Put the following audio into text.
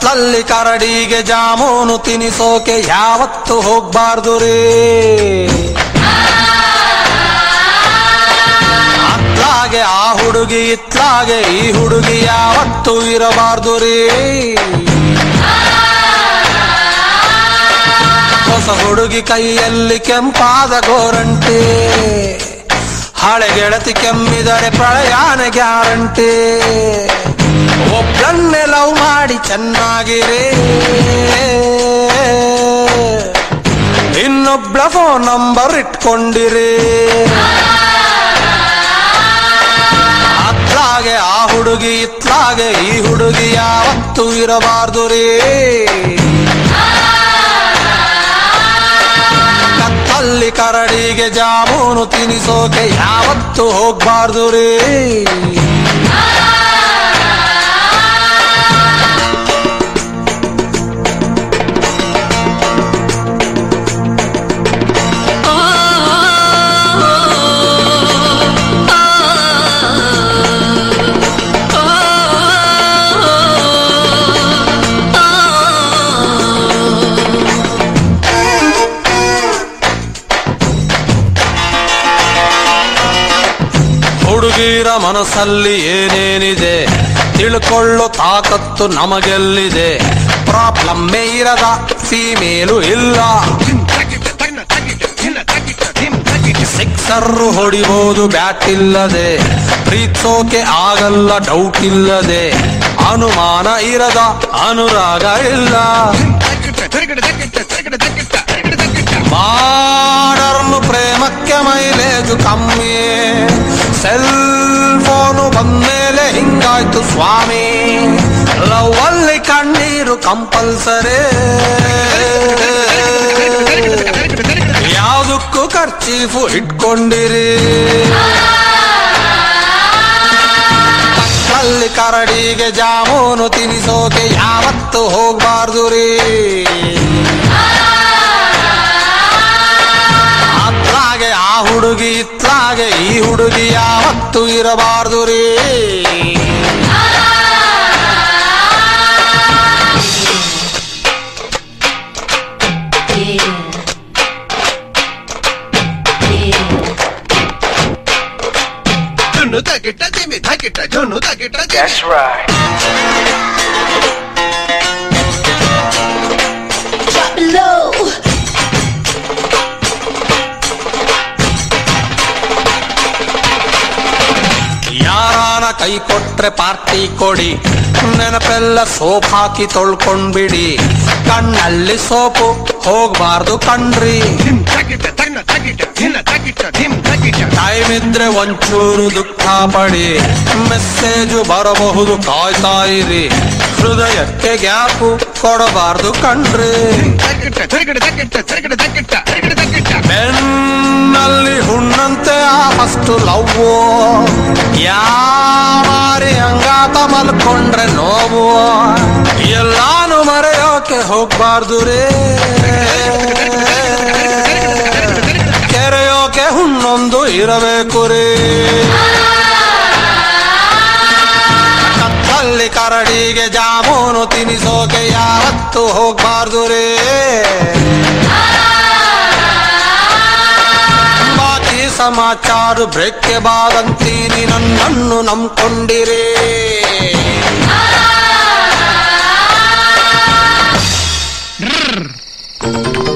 ಕತ್ತಲ್ಲಿ ಕರಡಿಗೆ ಜಾಮೂನು ತಿನಿಸೋಕೆ ಯಾವತ್ತು ಹೋಗ್ಬಾರ್ದು ರೀ. ಅತ್ಲಾಗೆ ಆ ಹುಡುಗಿ, ಇತ್ಲಾಗೆ ಈ ಹುಡುಗಿ ಯಾವತ್ತು ಇರಬಾರ್ದು ರೀ. ಹೊಸ ಹುಡುಗಿ ಕೈಯಲ್ಲಿ ಕೆಂಪಾದ ಗೋರಂಟಿ, ಹಳೆ ಗೆಳತಿ ಕೆಮ್ಮಿದರೆ ಪ್ರಳಯಾನ ಗ್ಯಾರಂಟಿ. ಒಬ್ಬಳನ್ನೇ ಲವ್ ಮಾಡಿ ಚೆನ್ನಾಗಿರಿ. ಇನ್ನೊಬ್ಳ ಫೋನ್ ನಂಬರ್ ಇಟ್ಕೊಂಡಿರಿ. ಅತ್ಲಾಗೆ ಆ ಹುಡುಗಿ, ಇತ್ಲಾಗೆ ಈ ಹುಡುಗಿ ಯಾವತ್ತು ಇರಬಾರ್ದು ರೀ. ಕತ್ತಲ್ಲಿ ಕರಡಿಗೆ ಜಾಮೂನು ತಿನಿಸೋಕೆ ಯಾವತ್ತು ಹೋಗ್ಬಾರ್ದು ರೀ. ಹುಡುಗಿರ ಮನಸ್ಸಲ್ಲಿ ಏನೇನಿದೆ? ತಿಳ್ಕೊಳ್ಳೋ ತಾಕತ್ತು ನಮಗೆಲ್ಲಿದೆ? ಪ್ರಾಬ್ಲಮ್ ಇರದ, ಫೀಮೇಲು ಇಲ್ಲ. ಸಿಕ್ಸರ್ ಹೊಡಿಬಹುದು ಬ್ಯಾಟ್ ಇಲ್ಲದೆ. ಪ್ರೀತ್ಸೋಕೆ ಆಗಲ್ಲ ಡೌಟ್ ಇಲ್ಲದೆ. ಅನುಮಾನ ಇರದ, ಅನುರಾಗ ಇಲ್ಲ. ಮಾಡರ್ನು ಪ್ರೇಮಕ್ಕೆ ಮೈಲೇಜು ಕಮ್ಮಿ. ಸೆಲ್ ಫೋನು ಬಂದ್ಮೇಲೆ ಹಿಂಗಾಯ್ತು ಸ್ವಾಮಿ. ಲವ್ ಅಲ್ಲಿ ಕಣ್ಣೀರು ಕಂಪಲ್ಸರಿ. ಯಾವುದಕ್ಕೂ ಖರ್ಚೀಫು ಇಟ್ಕೊಂಡಿರಿ. ಕರಡಿಗೆ ಜಾಮೂನು ತಿನಿಸೋಕೆ ಯಾವತ್ತು ಹೋಗ್ಬಾರ್ದು ರೀ. ಯಾವತ್ತು ಇರಬಾರ್ದು ರೀ ಜುನ್ನು ತಗಿಟ್ಟ ಜಿಮಿ ತಗಿಟ್ಟ ಜುನ್ನು ತಗಿಟ್ಟ ಜಿಮಿ That's right. Drop it low. ಕೈ ಕೊಟ್ರೆ ಪಾರ್ಟಿ ಕೊಡಿ. ನೆನಪೆಲ್ಲ ಸೋಪ್ ಹಾಕಿ ತೊಳ್ಕೊಂಡ್ಬಿಡಿ. ಕಣ್ಣಲ್ಲಿ ಸೋಪು ಹೋಗ್ಬಾರ್ದು ಕಣ್ರಿ. ಟೈಮ್ ಇದ್ರೆ ಒಂಚೂರು ದುಃಖ ಪಡಿ. ಮೆಸೇಜು ಬರಬಹುದು ಕಾಯ್ತಾ ಇರಿ. ಹೃದಯಕ್ಕೆ ಗ್ಯಾಪು ಕೊಡಬಾರ್ದು ಕಣ್ರಿ. ಆ ಫಸ್ಟ್ ಲವ್ ಯಾರಿ ಹಂಗಾತ ಮಲ್ಕೊಂಡ್ರೆ ನೋವು? ಎಲ್ಲಾನು ಮರೆಯೋಕೆ ಹೋಗ್ಬಾರ್ದು ರೇ. ಕೆರೆಯೋಕೆ ಹುಣ್ಣೊಂದು ಇರಬೇಕು ರೇ. ಕತ್ತಲ್ಲಿ ಕರಡಿಗೆ ಜಾಮೂನು ತಿನಿಸೋಕೆ ಯಾವತ್ತು ಹೋಗ್ಬಾರ್ದು ರೇ. ಸಮಾಚಾರ ಬ್ರೇಕ್ಗೆ ಬಾದಂತೀನಿ ನನ್ನನ್ನು ನಂಬ್ಕೊಂಡಿರೇ. you